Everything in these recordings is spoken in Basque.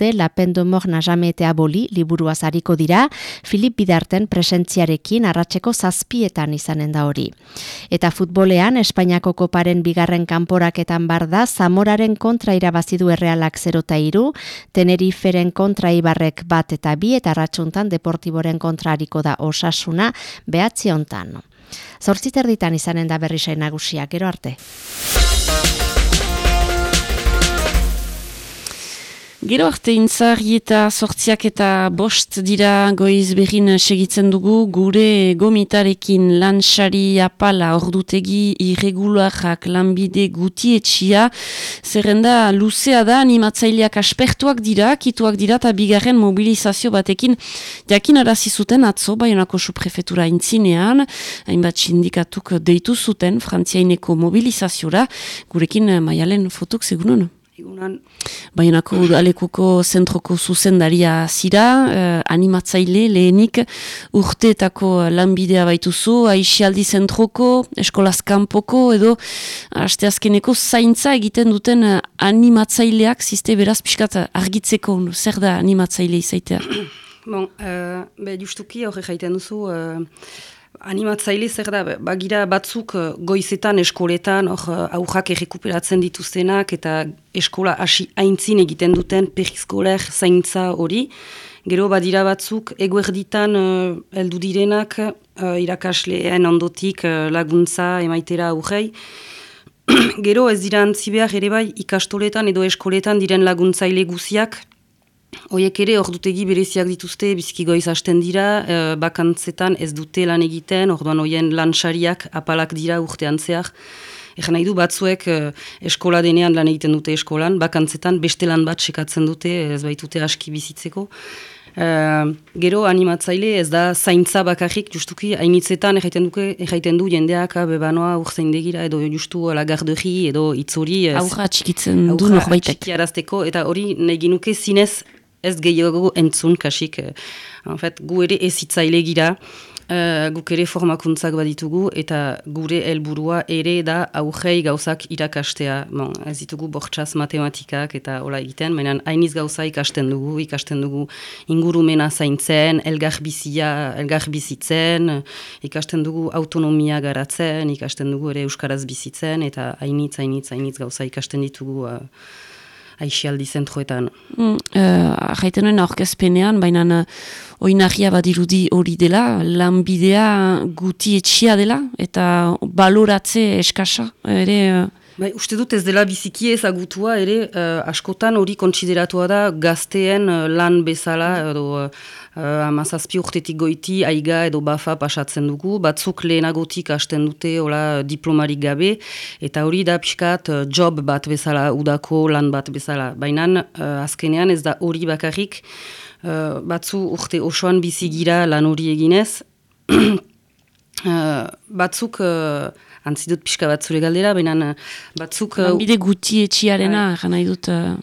dute La Pendomor Najametea Boli liburua zariko dira, Filip Bidarten presentziarekin arratseko zazpietan izanen da hori. Eta futbolean, Espainiako koparen bigarren kanporaketan barda, Zamoraren kontra irabazidu errealak zerota iru, Teneriferen kontra ibarrek bat eta bi, eta arratsuntan Deportiboren kontra hariko da osasuna, behatzi hontan. Zortziterditan izanen da berri nagusia, gero arte. Gero arte intzari eta sortziak eta bost dira goiz behin segitzen dugu gure gomitarekin lansari apala ordutegi irregularak lanbide gutietxia. Zerrenda luzea da animatzaileak aspertuak dira, kituak dira eta bigarren mobilizazio batekin jakin arazizuten atzo baionako suprefetura intzinean. Hainbat sindikatuk deitu zuten frantziaineko mobilizaziora. Gurekin maialen fotuk segunon. Egunan. Baionako udalekuko zentroko zuzendaria zira, eh, animatzaile lehenik urteetako lanbidea baituzu, aixialdi zentroko, eskolazkanpoko edo asteazkeneko zaintza egiten duten eh, animatzaileak ziste beraz pixkat argitzeko, zer da animatzaile izaitea? bon, uh, be, justuki horre jaiten duzu, uh, Animatzaile zer da, bagira batzuk eh, goizetan eskoletan hor eh, aurrak errekuperatzen dituztenak eta eskola hasi aintzin egiten duten periskoler zaintza hori. Gero badira batzuk eguerditan uh, eldu direnak uh, irakasleen ondotik laguntza emaitera aurrei. Gero ez dira antzibeak ere bai ikastoletan edo eskoletan diren laguntzaile guziak Oiek ere ordutegi bereziak dituzte biziki goiz hasten dira, e, bakantzetan ez dute lan egiten, orduan oien lansariak apalak dira urtean zehar. Egan nahi du batzuek e, eskola denean lan egiten dute eskolan, bakantzetan beste lan bat sekatzen dute, ez baitute aski bizitzeko. E, gero animatzaile ez da zaintza bakarrik, justuki hainitzetan erraiten, duke, erraiten du jendeak bebanoa urzein degira, edo justu lagarderi, edo itzori. Aurra txikitzen du norbaitek. Eta hori nahi ginuke zinez ez gehiago entzun kasik. Eh, en fait, gu ere ezitzaile gira, uh, guk ere formakuntzak baditugu, eta gure helburua ere da aurrei gauzak irakastea. Bon, ez ditugu bortxaz matematikak eta hola egiten, mainan hainiz gauza ikasten dugu, ikasten dugu ingurumena zaintzen, elgar bizia, elgar bizitzen, ikasten dugu autonomia garatzen, ikasten dugu ere euskaraz bizitzen, eta hainitz, hainitz, hainitz gauza ikasten ditugu uh, aixialdi zentroetan. Mm, uh, nuen aurkezpenean, baina uh, oinahia badirudi hori dela, lanbidea guti etxia dela, eta baloratze eskasa, ere... Uh, Bai, uste dut ez dela biziki ezagutua ere uh, askotan hori kontsideratua da gazteen uh, lan bezala edo uh, amazazpi urtetik goiti aiga edo bafa pasatzen dugu, batzuk lehenagotik hasten dute hola diplomarik gabe eta hori da pixkat uh, job bat bezala, udako lan bat bezala. Baina uh, azkenean ez da hori bakarrik uh, batzu urte osoan bizigira lan hori eginez, uh, batzuk antzidut pixka bat zure galdera, baina eh, batzuk... Uh, bide guti etxiarena, gana bai. idut... Uh...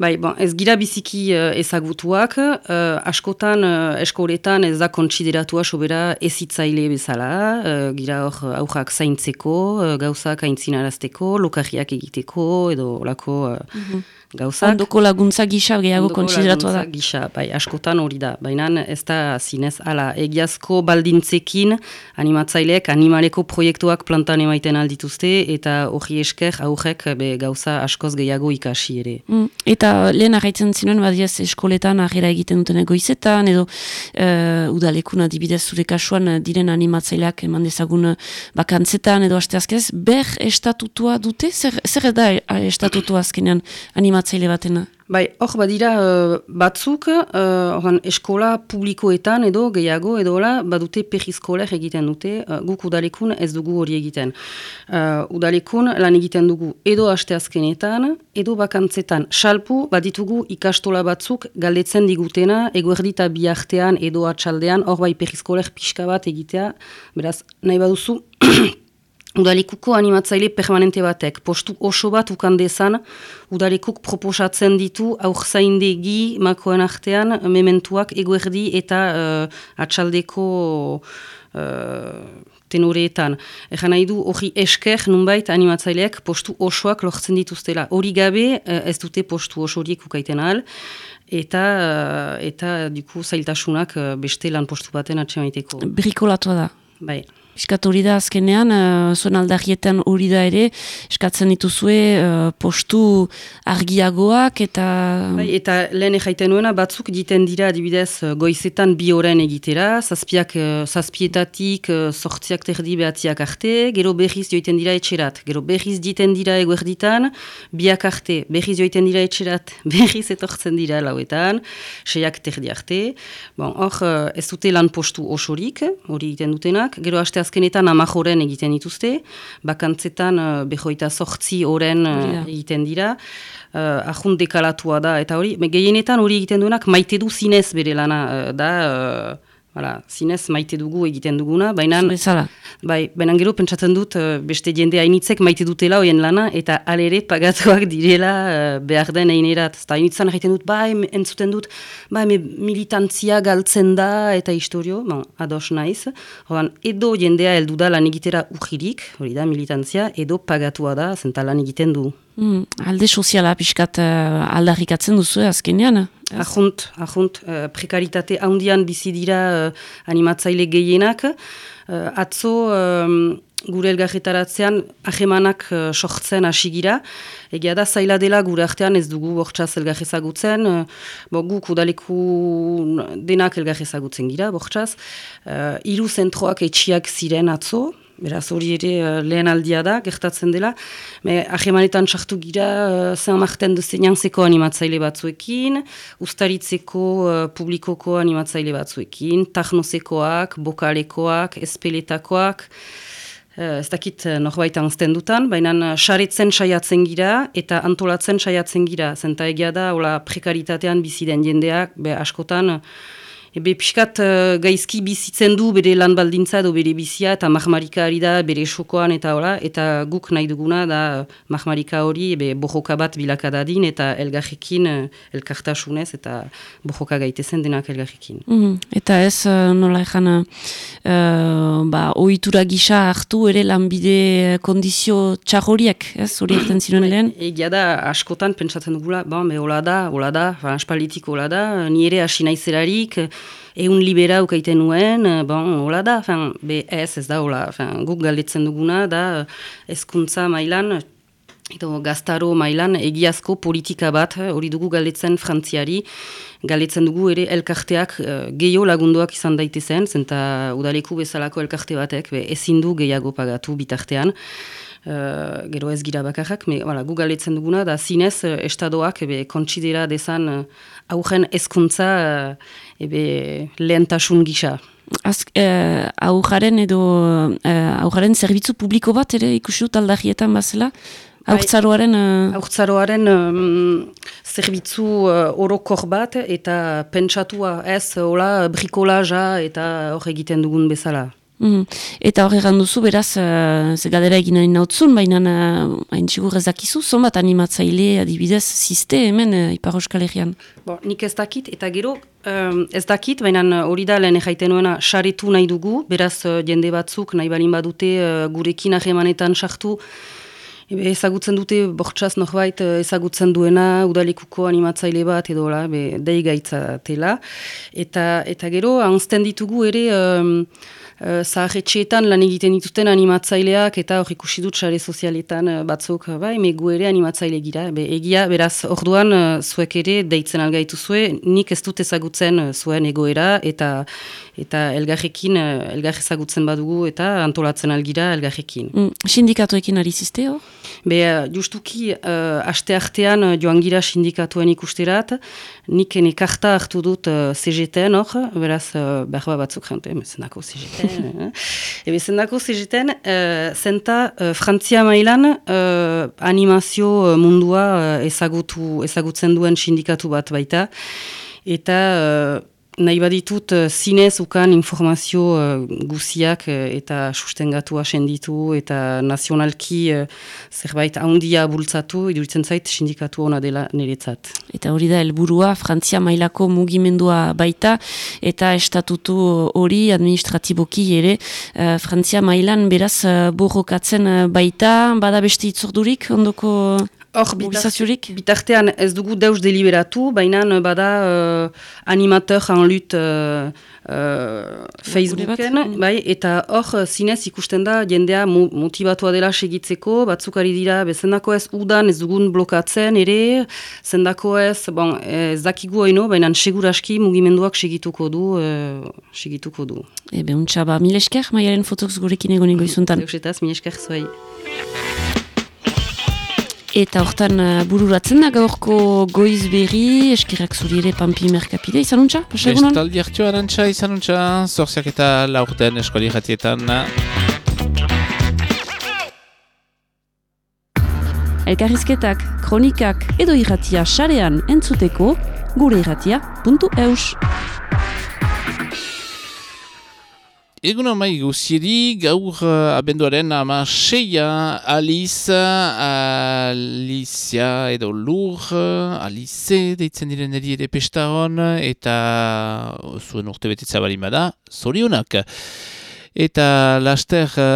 Bai, bon, ez gira biziki uh, ezagutuak, uh, askotan uh, eskoletan ez da kontsideratua sobera ezitzaile bezala, uh, gira hor aurrak zaintzeko, uh, gauzak aintzinarazteko, lokarriak egiteko, edo olako... Uh, gauzak. Ondoko laguntza gisa gehiago kontsideratu da. gisa, bai, askotan hori da. Baina ez da zinez, ala, egiazko baldintzekin animatzaileek animaleko proiektuak plantan emaiten aldituzte eta hori esker aurrek be, gauza askoz gehiago ikasi ere. Mm, eta lehen arraitzen zinuen, badiaz eskoletan argera egiten duten egoizetan, edo uh, udalekun adibidez zure kasuan diren animatzaileak eman dezagun bakantzetan, edo asteazkez, ber estatutua dute? Zer, zer da estatutua azkenean animatzaileak? Animatzaile batena? Bai, hor badira uh, batzuk, uh, eskola publikoetan edo gehiago edo la, badute periskoler egiten dute, uh, guk udalekun ez dugu hori egiten. Uh, udalekun lan egiten dugu edo asteazkenetan, edo bakantzetan. Salpu baditugu ikastola batzuk galdetzen digutena, eguerdita biartean edo atxaldean, hor bai periskoler pixka bat egitea, beraz, nahi baduzu, Udalekuko animatzaile permanente batek, postu oso bat ukandezan, udalekuk proposatzen ditu aur zaindegi makoen artean mementuak eguerdi eta uh, atxaldeko tenoreetan. Egan nahi du, hori esker nunbait animatzaileak postu osoak lortzen dituztela. Hori gabe ez dute postu osoriek ukaiten ahal, eta eta duku zailtasunak beste lan postu baten atxemaiteko. Brikolatua da. Bai. Piskat hori da azkenean, uh, zuen aldarrietan hori da ere, eskatzen dituzue uh, postu argiagoak eta... Bai, eta lehen ejaiten nuena, batzuk diten dira adibidez goizetan bi horren egitera, zazpiak, zazpietatik sortziak terdi behatziak arte, gero berriz joiten dira etxerat, gero berriz diten dira eguerditan, biak arte, berriz joiten dira etxerat, berriz etortzen dira lauetan, seiak terdi arte. Bon, hor, ez dute lan postu osorik, hori egiten dutenak, gero haste azkenetan amak horren egiten dituzte, bakantzetan uh, behoita sortzi horren uh, egiten dira, uh, ahun dekalatua da, eta hori, gehienetan hori egiten duenak maite du zinez bere lana uh, da, Hala, zinez maite dugu egiten duguna, baina bai, baina gero pentsatzen dut uh, beste jende hainitzek maite dutela hoien lana eta alere pagatuak direla uh, behar den einerat. Eta hainitzan egiten dut, bai, entzuten dut, bai, militantzia galtzen da eta historio, bon, ados naiz. Horan, edo jendea heldu da lan egitera ujirik, hori da militantzia, edo pagatua da, zenta lan egiten du. Mm, alde soziala pixkat uh, aldarrikatzen duzu azkenean? Ahunt, ahunt, uh, prekaritate handian bizi dira uh, animatzaile gehienak. Uh, atzo gure elgarretaratzean ahemanak uh, sortzen hasigira. Egia da zaila dela gure artean ez dugu bortxaz elgarrezagutzen. Uh, bo, guk udaleku denak elgarrezagutzen gira bortxaz. Uh, iru zentroak etxiak ziren atzo, Beraz hori ere uh, lehen aldia da, gertatzen dela. Me, ahemanetan sartu gira, uh, zen marten duzen animatzaile batzuekin, ustaritzeko uh, publikoko animatzaile batzuekin, tahnozekoak, bokalekoak, espeletakoak, uh, ez dakit uh, norbait anzten dutan, baina saretzen saiatzen gira eta antolatzen saiatzen gira. Zenta egia da, hola prekaritatean biziden jendeak, be askotan, Ebe pixkat uh, gaizki bizitzen du bere lan baldintza edo bere bizia eta mahmarika ari da bere esokoan eta hola, eta guk nahi duguna da mahmarika hori ebe bojoka bat bilakadadin eta elgarrekin uh, elkartasunez eta bojoka gaitezen denak elgarrekin. Mm Eta ez uh, nola ezan ba, oitura gisa hartu ere lanbide kondizio txarroriak, ez hori erten ziren bai, lehen? Egia da askotan pentsatzen dugula, ba, me hola da, hola da, ba, aspalitik hola da, nire hasi naizerarik, eun libera ukaiten nuen, eh, bon, hola da, fin, be ez, ez da, hola, fin, guk galdetzen duguna, da, ezkuntza mailan, edo gaztaro mailan, egiazko politika bat, hori dugu galdetzen frantziari, galdetzen dugu ere elkarteak gehiago lagunduak izan daitezen, zenta udaleku bezalako elkarte batek, be, ezin du gehiago pagatu bitartean, Uh, gero ez gira bakarrak, me, wala, gu galetzen duguna, da zinez, uh, estadoak ebe, kontsidera dezan uh, aurren ezkuntza ebe lehentasun gisa. Az, eh, aujaren edo eh, aujaren zerbitzu publiko bat ere ikusi dut aldarrietan bazela? Bai. Aurtzaroaren... Uh... Aurtzaroaren um, zerbitzu uh, orokor bat eta pentsatua ez, hola, brikolaja eta hor egiten dugun bezala. Mm. Eta hori duzu, beraz, uh, ze gadera egin nahi nautzun, baina uh, hain txigur ezakizu, zonbat animatzaile adibidez ziste hemen uh, Ipar Euskal Herrian? Bo, nik ez dakit, eta gero um, ez dakit, baina hori da lehen ejaiten nuena xaretu nahi dugu, beraz uh, jende batzuk nahi balin badute uh, gurekin ahemanetan sartu, Ebe, ezagutzen dute bortxaz norbait ezagutzen duena udalekuko animatzaile bat edo la, be, deigaitza tela. Eta, eta gero, anzten ditugu ere... Uh, zaharretxeetan lan egiten dituzten animatzaileak eta hor ikusi dut sare sozialetan uh, batzuk, bai, megu ere animatzaile gira. Be, egia, beraz, orduan uh, zuek ere deitzen algaitu zue, nik ez dut ezagutzen uh, zuen egoera eta eta elgarrekin, uh, elgarre ezagutzen badugu eta antolatzen algira elgarrekin. Mm, sindikatuekin ari ziste hor? Be, justuki, uh, aste artean joan gira sindikatuen ikusterat, nik karta hartu dut uh, CGTN hor, beraz, uh, behar batzuk jante, mezenako Ebe zendako ziziten, uh, zenta uh, Frantzia mailan uh, animazio mundua ezagutu, ezagutzen duen sindikatu bat baita. Eta nahi baditut uh, zinez ukan informazio uh, guziak uh, eta sustengatua senditu eta nazionalki uh, zerbait handia bultzatu, iduritzen zait sindikatu ona dela niretzat. Eta hori da helburua Frantzia mailako mugimendua baita eta estatutu hori administratiboki ere uh, Frantzia mailan beraz uh, borrokatzen baita, bada beste itzordurik ondoko... Hor, bitartean ez dugu deus deliberatu, baina bada uh, animateur en lut uh, uh, Facebooken, bai, eta hor zinez ikusten da jendea motivatua dela segitzeko, batzukari dira bezendako ez udan ez dugun blokatzen ere, zendako ez, bon, ez dakigu haino, baina seguraski mugimenduak segituko du, uh, segituko du. Ebe, untxaba, mil esker, maialen fotoz gurekin egon ingoizuntan. Eusitaz, mil esker zuai. Eta hortan uh, bururatzen da gaurko goiz berri, eskirak zuri ere pampi merkapide, izanuntza? Bestaldi hartu arantxa, izanuntza, zorziak eta laurten eskoli jatietan. Elkarrizketak, kronikak edo irratia sarean entzuteko, gure irratia.eus. Egun amai guziri, gaur uh, abenduaren ama seia Alice, Alicia edo Lur, Alice deitzen diren eri ere pesta hon, eta zuen urte betitza bada, zorionak. Eta laster... Uh,